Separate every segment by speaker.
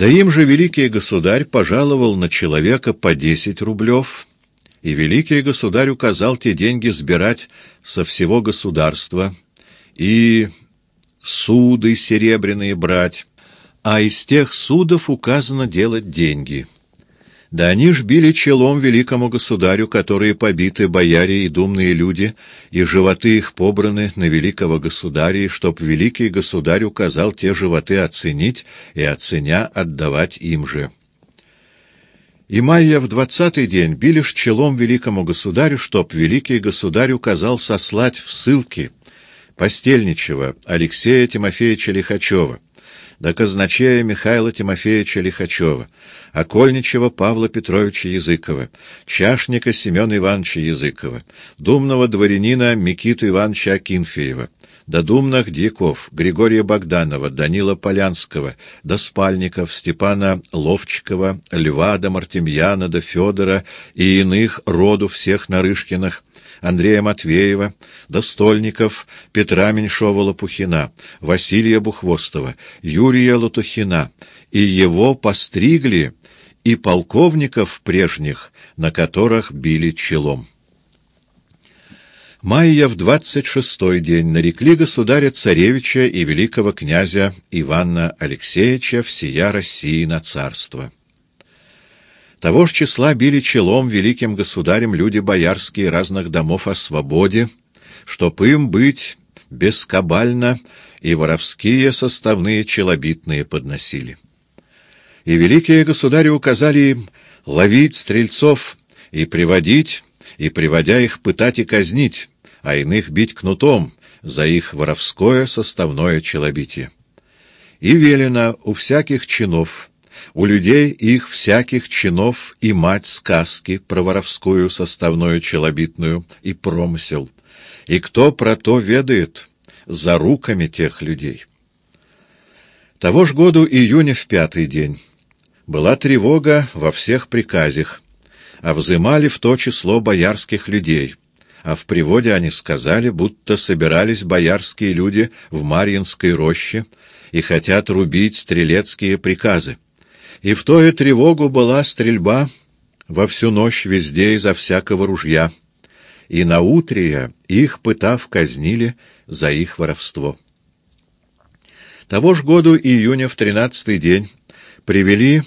Speaker 1: Да им же великий государь пожаловал на человека по десять рублев, и великий государь указал те деньги сбирать со всего государства и суды серебряные брать, а из тех судов указано делать деньги. Да они ж били челом великому государю, которые побиты бояре и думные люди, и животы их побраны на великого государя, чтоб великий государь указал те животы оценить и, оценя, отдавать им же. И Майя в двадцатый день били ж челом великому государю, чтоб великий государь указал сослать в ссылки постельничего Алексея Тимофеевича Лихачева, до казначея Михаила Тимофеевича Лихачева, окольничего Павла Петровича Языкова, чашника Семена Ивановича Языкова, думного дворянина Микиту Ивановича Акинфеева, до думных дьяков Григория Богданова, Данила Полянского, до спальников Степана Ловчикова, Льва до Мартемьяна, до Федора и иных роду всех Нарышкиных, Андрея Матвеева, Достольников, Петра Меньшова-Лопухина, Василия Бухвостова, Юрия Лутухина, и его постригли и полковников прежних, на которых били челом. Майя в двадцать шестой день нарекли государя-царевича и великого князя Ивана Алексеевича всея России на царство. Того ж числа били челом великим государем люди боярские разных домов о свободе, чтоб им быть бескабально и воровские составные челобитные подносили. И великие государи указали им ловить стрельцов и приводить, и, приводя их, пытать и казнить, а иных бить кнутом за их воровское составное челобитие. И велено у всяких чинов у людей их всяких чинов и мать сказки про воровскую составную челобитную и промысел. И кто про то ведает, за руками тех людей. Того ж году июня в пятый день была тревога во всех приказах, а взымали в то число боярских людей, а в приводе они сказали, будто собирались боярские люди в Марьинской роще и хотят рубить стрелецкие приказы. И в тою тревогу была стрельба во всю ночь везде изо всякого ружья, и на утрия их, пытав, казнили за их воровство. Того ж году июня в тринадцатый день привели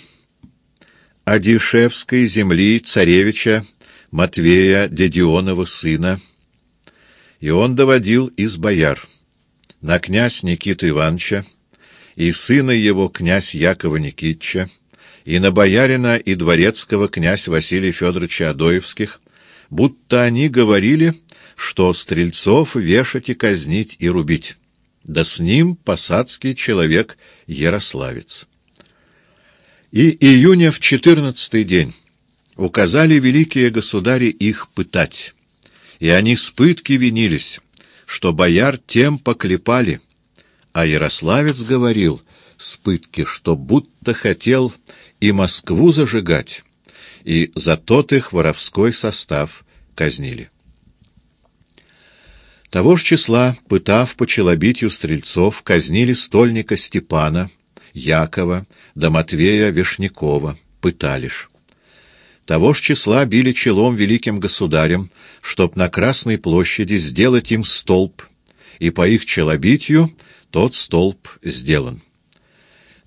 Speaker 1: Адишевской земли царевича Матвея Дедионова сына, и он доводил из бояр на князь Никиты Ивановича и сына его князь Якова Никитча, и на боярина и дворецкого князь Василия Федоровича Адоевских, будто они говорили, что стрельцов вешать и казнить и рубить, да с ним посадский человек Ярославец. И июня в четырнадцатый день указали великие государи их пытать, и они с пытки винились, что бояр тем поклепали, а Ярославец говорил с пытки, что будто хотел и Москву зажигать, и за тот их воровской состав казнили. Того ж числа, пытав по челобитью стрельцов, казнили стольника Степана, Якова, да Матвея Вишнякова, пыталишь. Того ж числа били челом великим государем, чтоб на Красной площади сделать им столб, и по их челобитью тот столб сделан.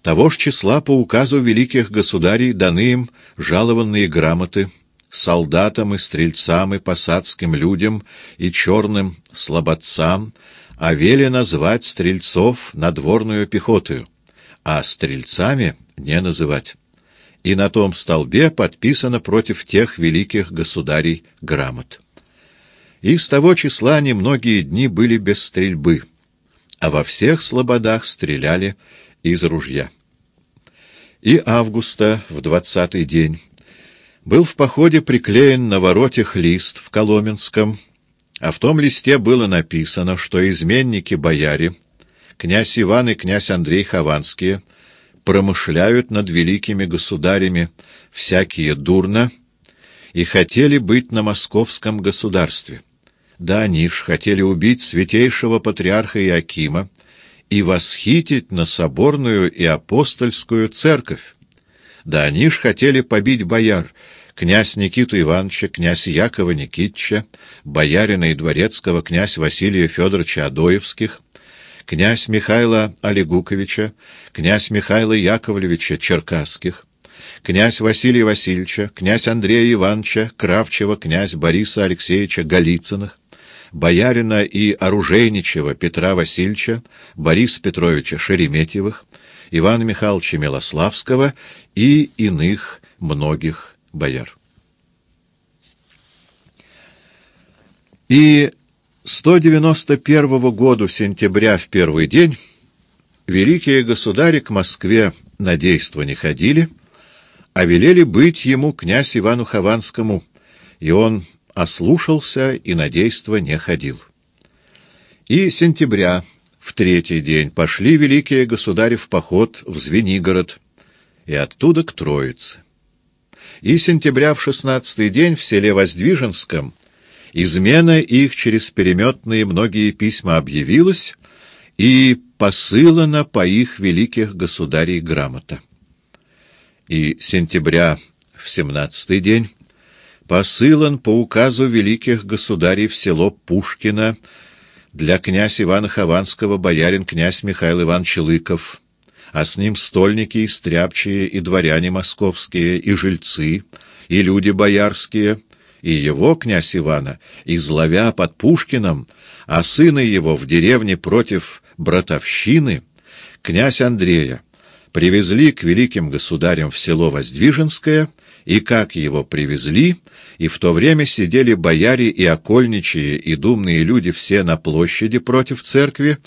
Speaker 1: Того ж числа по указу великих государей даны им жалованные грамоты солдатам и стрельцам и посадским людям и черным слободцам, а вели назвать стрельцов надворную пехотою, а стрельцами не называть. И на том столбе подписано против тех великих государей грамот. И с того числа немногие дни были без стрельбы, а во всех слободах стреляли из ружья. И августа, в двадцатый день, был в походе приклеен на воротях лист в Коломенском, а в том листе было написано, что изменники-бояре, князь Иван и князь Андрей Хованские, промышляют над великими государями всякие дурно и хотели быть на московском государстве. Да они ж хотели убить святейшего патриарха Иакима, и восхитить на соборную и апостольскую церковь. Да они ж хотели побить бояр, князь Никиту Ивановича, князь Якова Никитича, боярина и дворецкого князь Василия Федоровича Адоевских, князь Михаила Олегуковича, князь Михаила Яковлевича Черкасских, князь Василия Васильевича, князь Андрея Ивановича Кравчева, князь Бориса Алексеевича Голицыных, боярина и оружейничего Петра Васильевича, Бориса Петровича Шереметьевых, Ивана Михайловича Милославского и иных многих бояр. И 191 году сентября в первый день великие государи к Москве на действо не ходили, а велели быть ему князь Ивану Хованскому, и он ослушался и на действо не ходил. И сентября в третий день пошли великие государи в поход в Звенигород и оттуда к Троице. И сентября в шестнадцатый день в селе Воздвиженском измена их через переметные многие письма объявилась и посылана по их великих государей грамота. И сентября в семнадцатый день посылан по указу великих государей в село Пушкино для князя Ивана Хованского боярин князь Михаил Иванович Лыков, а с ним стольники и стряпчие, и дворяне московские, и жильцы, и люди боярские, и его, князь Ивана, изловя под Пушкиным, а сына его в деревне против братовщины, князь Андрея, привезли к великим государям в село Воздвиженское, и как его привезли, и в то время сидели бояре и окольничие, и думные люди все на площади против церкви,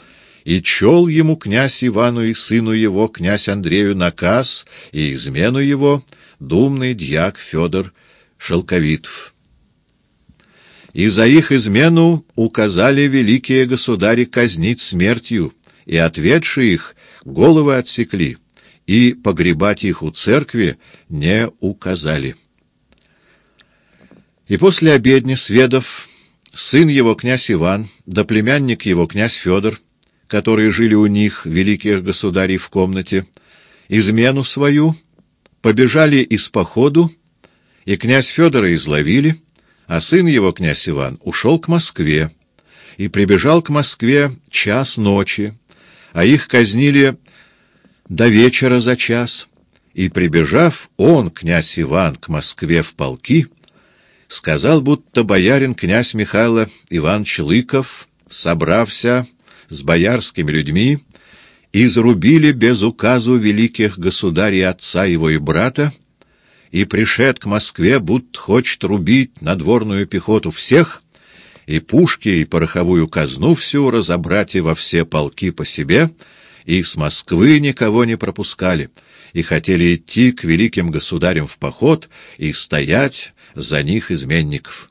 Speaker 1: и чел ему князь Ивану и сыну его, князь Андрею, наказ и измену его, думный дьяк Федор Шелковитов. И за их измену указали великие государи казнить смертью, и, ответши их, головы отсекли, и погребать их у церкви не указали. И после обедни Сведов, сын его князь Иван, да племянник его князь Федор, которые жили у них, великих государей, в комнате, измену свою, побежали из походу, и князь Федора изловили, а сын его, князь Иван, ушел к Москве, и прибежал к Москве час ночи, а их казнили до вечера за час, и, прибежав, он, князь Иван, к Москве в полки, сказал, будто боярин князь Михаил Иванович Лыков, собрався с боярскими людьми, изрубили без указу великих государей отца его и брата, и пришед к Москве, будто хочет рубить надворную пехоту всех, и пушки, и пороховую казну всю разобрать и во все полки по себе — и с Москвы никого не пропускали, и хотели идти к великим государям в поход и стоять за них изменников.